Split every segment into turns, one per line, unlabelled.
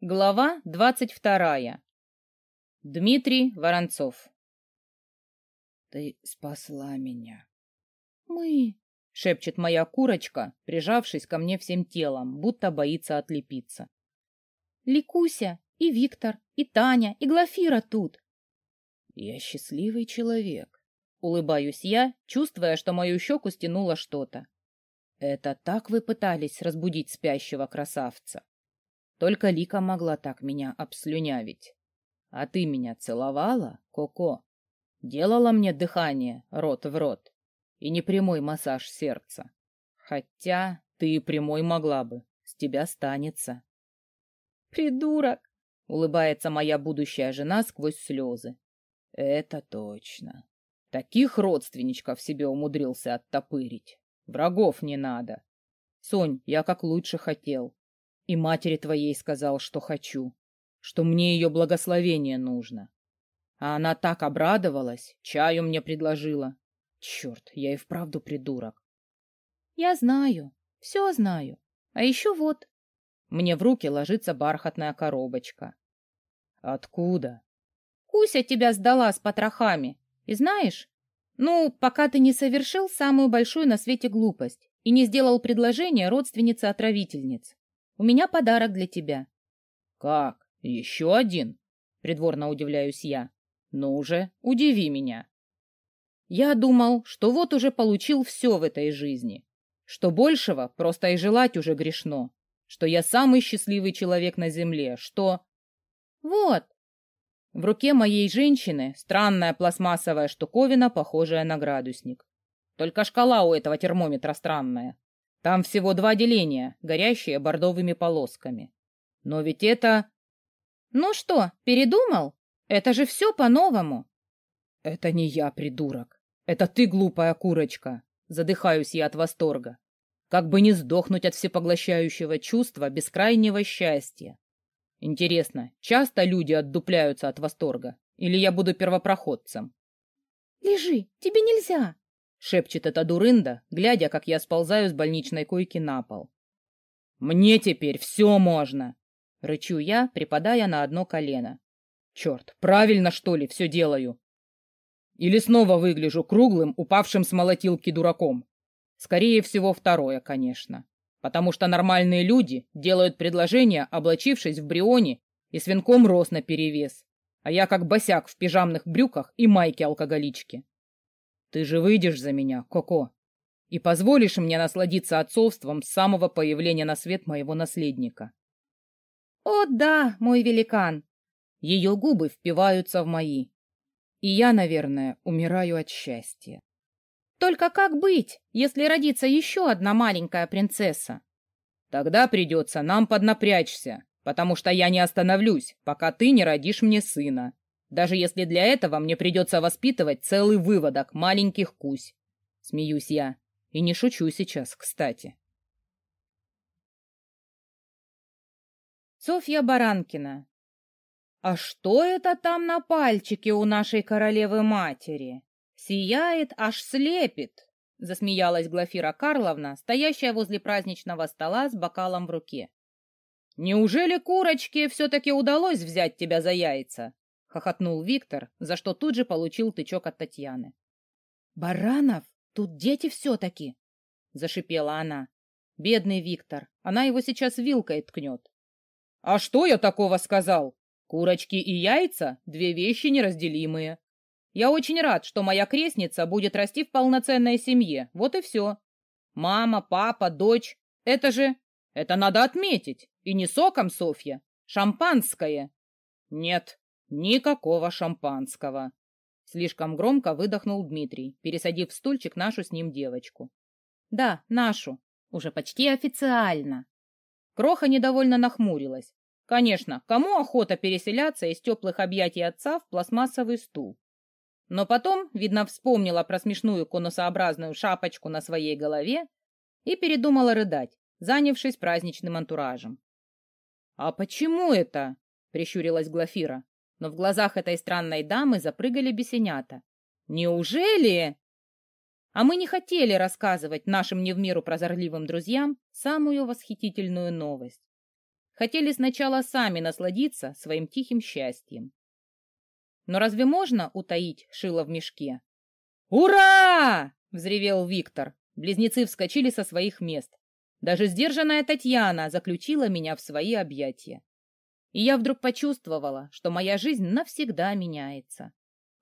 Глава двадцать вторая. Дмитрий Воронцов.
Ты спасла меня.
Мы, шепчет моя курочка, прижавшись ко мне всем телом, будто боится отлепиться. Ликуся, и Виктор, и Таня, и Глафира тут.
Я счастливый человек.
Улыбаюсь я, чувствуя, что мою щеку стянуло что-то. Это так вы пытались разбудить спящего красавца. Только Лика могла так меня обслюнявить. А ты меня целовала, Коко? Делала мне дыхание рот в рот и непрямой массаж сердца. Хотя ты и прямой могла бы, с тебя станется. Придурок! Улыбается моя будущая жена сквозь слезы. Это точно. Таких родственничков себе умудрился оттопырить. Врагов не надо. Сонь, я как лучше хотел. И матери твоей сказал, что хочу, что мне ее благословение нужно. А она так обрадовалась, чаю мне предложила. Черт, я и вправду придурок. Я знаю, все знаю. А еще вот. Мне в руки ложится бархатная коробочка. Откуда? Куся тебя сдала с потрохами. И знаешь, ну, пока ты не совершил самую большую на свете глупость и не сделал предложение родственнице-отравительниц. У меня подарок для тебя. Как? Еще один? Придворно удивляюсь я. Ну уже, удиви меня. Я думал, что вот уже получил все в этой жизни, что большего просто и желать уже грешно, что я самый счастливый человек на земле, что... Вот! В руке моей женщины странная пластмассовая штуковина, похожая на градусник. Только шкала у этого термометра странная. Там всего два деления, горящие бордовыми полосками. Но ведь это... Ну что, передумал? Это же все по-новому. Это не я, придурок. Это ты, глупая курочка. Задыхаюсь я от восторга. Как бы не сдохнуть от всепоглощающего чувства бескрайнего счастья. Интересно, часто люди отдупляются от восторга? Или я буду первопроходцем? Лежи, тебе нельзя, — шепчет эта дурында, глядя, как я сползаю с больничной койки на пол. «Мне теперь все можно!» — рычу я, припадая на одно колено. «Черт, правильно, что ли, все делаю? Или снова выгляжу круглым, упавшим с молотилки дураком? Скорее всего, второе, конечно. Потому что нормальные люди делают предложение, облачившись в брионе и свинком роз наперевес, а я как босяк в пижамных брюках и майке алкоголички. Ты же выйдешь за меня, Коко, и позволишь мне насладиться отцовством с самого появления на свет моего наследника. О да, мой великан! Ее губы впиваются в мои. И я, наверное, умираю от счастья. Только как быть, если родится еще одна маленькая принцесса? Тогда придется нам поднапрячься, потому что я не остановлюсь, пока ты не родишь мне сына даже если для этого мне придется воспитывать целый выводок маленьких кусь. Смеюсь я. И не шучу сейчас, кстати. Софья Баранкина. А что это там на пальчике у нашей королевы-матери? Сияет, аж слепит, засмеялась Глафира Карловна, стоящая возле праздничного стола с бокалом в руке. Неужели курочке все-таки удалось взять тебя за яйца? — хохотнул Виктор, за что тут же получил тычок от Татьяны. «Баранов, тут дети все-таки!» — зашипела она. «Бедный Виктор, она его сейчас вилкой ткнет». «А что я такого сказал? Курочки и яйца — две вещи неразделимые. Я очень рад, что моя крестница будет расти в полноценной семье, вот и все. Мама, папа, дочь — это же... Это надо отметить. И не соком, Софья. Шампанское. Нет, Никакого шампанского. Слишком громко выдохнул Дмитрий, пересадив в стульчик нашу с ним девочку. Да, нашу. Уже почти официально. Кроха недовольно нахмурилась. Конечно, кому охота переселяться из теплых объятий отца в пластмассовый стул? Но потом, видно, вспомнила про смешную конусообразную шапочку на своей голове и передумала рыдать, занявшись праздничным антуражем. «А почему это?» — прищурилась Глафира но в глазах этой странной дамы запрыгали бесенята. «Неужели?» А мы не хотели рассказывать нашим не в меру прозорливым друзьям самую восхитительную новость. хотели сначала сами насладиться своим тихим счастьем. Но разве можно утаить шило в мешке? «Ура!» — взревел Виктор. Близнецы вскочили со своих мест. Даже сдержанная Татьяна заключила меня в свои объятия. И я вдруг почувствовала, что моя жизнь навсегда меняется.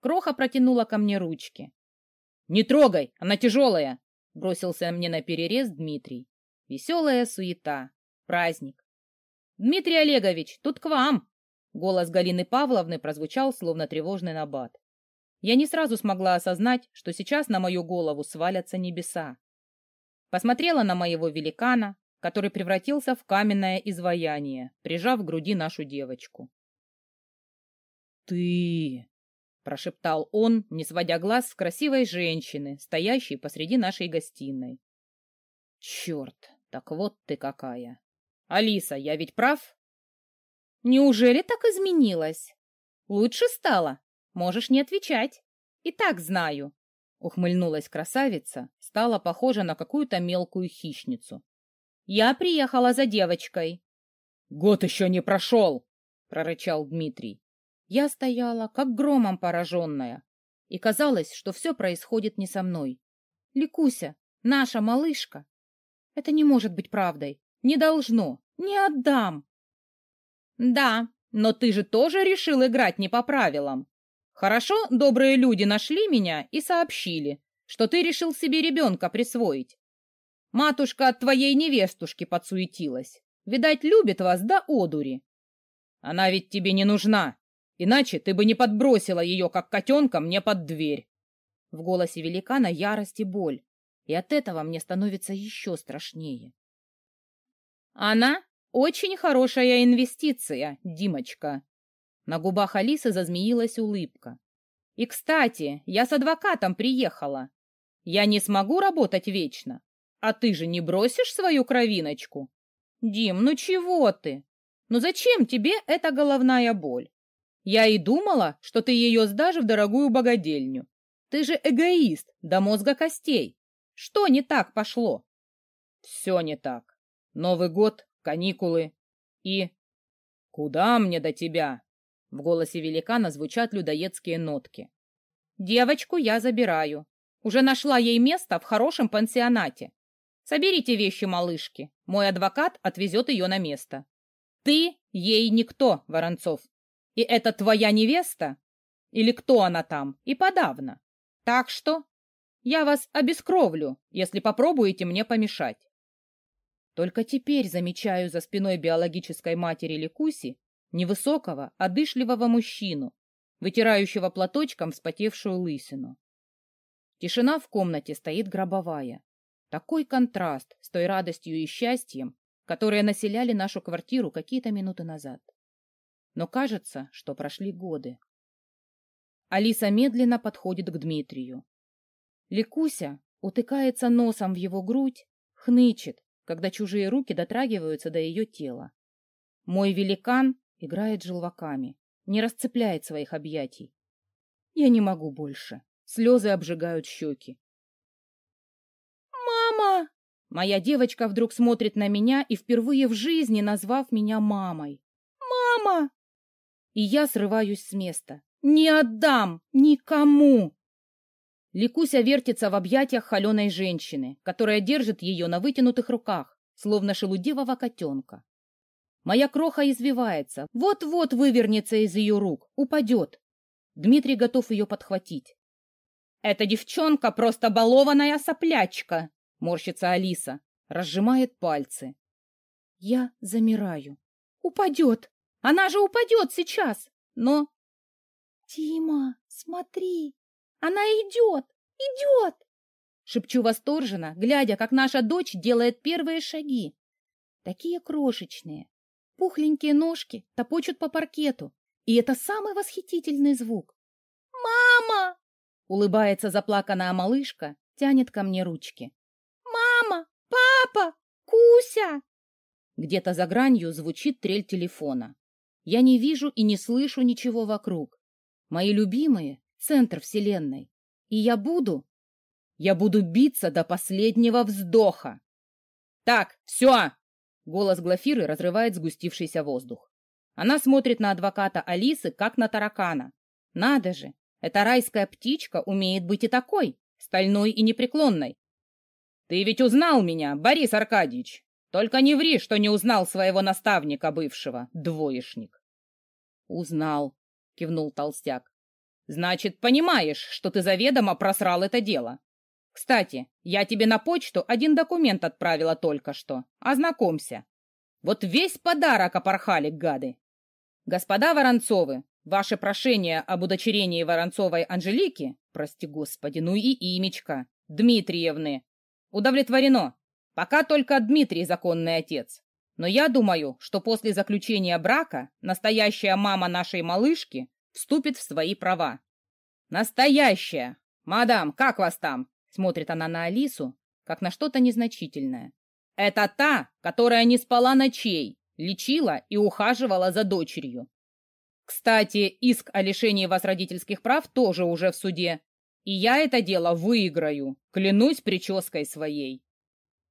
Кроха протянула ко мне ручки. «Не трогай, она тяжелая!» — бросился мне на перерез Дмитрий. Веселая суета, праздник. «Дмитрий Олегович, тут к вам!» Голос Галины Павловны прозвучал, словно тревожный набат. Я не сразу смогла осознать, что сейчас на мою голову свалятся небеса. Посмотрела на моего великана, который превратился в каменное изваяние, прижав к груди нашу девочку.
«Ты...»
— прошептал он, не сводя глаз с красивой женщины, стоящей посреди нашей гостиной. «Черт, так вот ты какая! Алиса, я ведь прав?» «Неужели так изменилась? Лучше стало? Можешь не отвечать. И так знаю». Ухмыльнулась красавица, стала похожа на какую-то мелкую хищницу. Я приехала за девочкой.
Год еще не прошел,
прорычал Дмитрий. Я стояла, как громом пораженная, и казалось, что все происходит не со мной. Ликуся, наша малышка. Это не может быть правдой. Не должно. Не отдам. Да, но ты же тоже решил играть не по правилам. Хорошо, добрые люди нашли меня и сообщили, что ты решил себе ребенка присвоить. Матушка от твоей невестушки подсуетилась. Видать, любит вас до одури. Она ведь тебе не нужна, иначе ты бы не подбросила ее, как котенка, мне под дверь. В голосе великана ярость и боль, и от этого мне становится еще страшнее. Она очень хорошая инвестиция, Димочка. На губах Алисы зазмеилась улыбка. И, кстати, я с адвокатом приехала. Я не смогу работать вечно, а ты же не бросишь свою кровиночку? Дим, ну чего ты? Ну зачем тебе эта головная боль? Я и думала, что ты ее сдашь в дорогую богадельню. Ты же эгоист до мозга костей. Что не так пошло? Все не так. Новый год, каникулы и... Куда мне до тебя? В голосе великана звучат людоедские нотки. Девочку я забираю. Уже нашла ей место в хорошем пансионате. Соберите вещи малышки. Мой адвокат отвезет ее на место. Ты ей никто, Воронцов. И это твоя невеста? Или кто она там? И подавно. Так что я вас обескровлю, если попробуете мне помешать. Только теперь замечаю за спиной биологической матери Ликуси невысокого, одышливого мужчину, вытирающего платочком вспотевшую лысину. Тишина в комнате стоит гробовая. Такой контраст с той радостью и счастьем, которые населяли нашу квартиру какие-то минуты назад. Но кажется, что прошли годы. Алиса медленно подходит к Дмитрию. Ликуся утыкается носом в его грудь, хнычет, когда чужие руки дотрагиваются до ее тела. Мой великан играет желваками, не расцепляет своих объятий. Я не могу больше. Слезы обжигают щеки. «Мама!» Моя девочка вдруг смотрит на меня и впервые в жизни назвав меня мамой. «Мама!» И я срываюсь с места. «Не отдам! Никому!» Ликуся вертится в объятиях холеной женщины, которая держит ее на вытянутых руках, словно шелудивого котенка. Моя кроха извивается, вот-вот вывернется из ее рук, упадет. Дмитрий готов ее подхватить. «Эта девчонка просто балованная соплячка!» — морщится Алиса, разжимает пальцы. Я замираю. «Упадет! Она же упадет сейчас! Но...» «Тима, смотри! Она идет! Идет!» Шепчу восторженно, глядя, как наша дочь делает первые шаги. Такие крошечные. Пухленькие ножки топочут по паркету. И это самый восхитительный звук. «Мама!» — улыбается заплаканная малышка, тянет ко мне ручки. «Мама! Папа! Куся!» Где-то за гранью звучит трель телефона. Я не вижу и не слышу ничего вокруг. Мои любимые — центр вселенной. И я буду... Я буду биться до последнего вздоха. «Так, все!» Голос Глафиры разрывает сгустившийся воздух. Она смотрит на адвоката Алисы, как на таракана. Надо же, эта райская птичка умеет быть и такой, стальной и непреклонной. Ты ведь узнал меня, Борис Аркадьевич. Только не ври, что не узнал своего наставника бывшего, двоечник. Узнал, кивнул толстяк. Значит, понимаешь, что ты заведомо просрал это дело. Кстати, я тебе на почту один документ отправила только что. Ознакомься. Вот весь подарок опорхали, гады. Господа Воронцовы, ваше прошение об удочерении Воронцовой Анжелики, прости господи, ну и имечка, Дмитриевны, удовлетворено. Пока только Дмитрий законный отец. Но я думаю, что после заключения брака настоящая мама нашей малышки вступит в свои права. Настоящая! Мадам, как вас там? Смотрит она на Алису, как на что-то незначительное. Это та, которая не спала ночей, лечила и ухаживала за дочерью. Кстати, иск о лишении вас родительских прав тоже уже в суде. И я это дело выиграю, клянусь прической своей.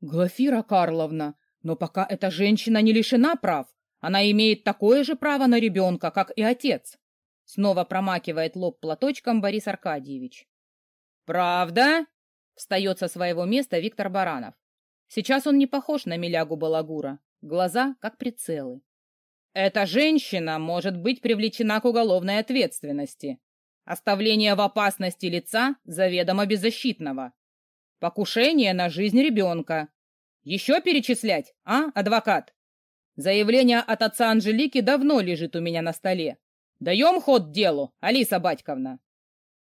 Глафира Карловна, но пока эта женщина не лишена прав, она имеет такое же право на ребенка, как и отец. Снова промакивает лоб платочком Борис Аркадьевич. «Правда?» — встает со своего места Виктор Баранов. Сейчас он не похож на Милягу Балагура. Глаза как прицелы. «Эта женщина может быть привлечена к уголовной ответственности. Оставление в опасности лица заведомо беззащитного. Покушение на жизнь ребенка. Еще перечислять, а, адвокат? Заявление от отца Анжелики давно лежит у меня на столе. Даем ход делу, Алиса Батьковна.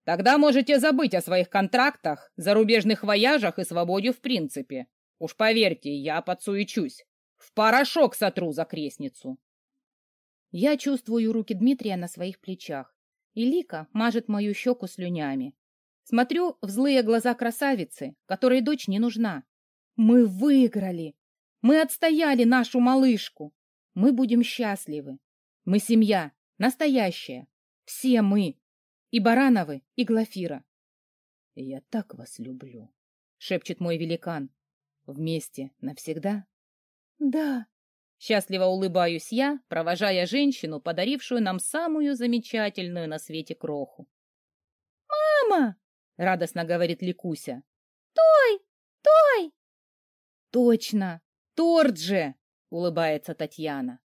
Тогда можете забыть о своих контрактах, зарубежных вояжах и свободе в принципе. Уж поверьте, я подсуечусь. В порошок сотру за крестницу.
Я чувствую руки Дмитрия на своих плечах, и Лика мажет мою щеку слюнями. Смотрю в злые глаза красавицы, которой дочь не нужна. Мы выиграли. Мы отстояли нашу малышку. Мы будем счастливы. Мы семья, Настоящая. Все мы. И Барановы, и Глафира.
«Я так вас люблю», — шепчет мой великан. «Вместе навсегда?»
«Да».
Счастливо улыбаюсь я, провожая женщину, подарившую нам самую замечательную на свете кроху.
«Мама!»
— радостно говорит Ликуся.
«Той! Той!»
«Точно! Торт же!» — улыбается Татьяна.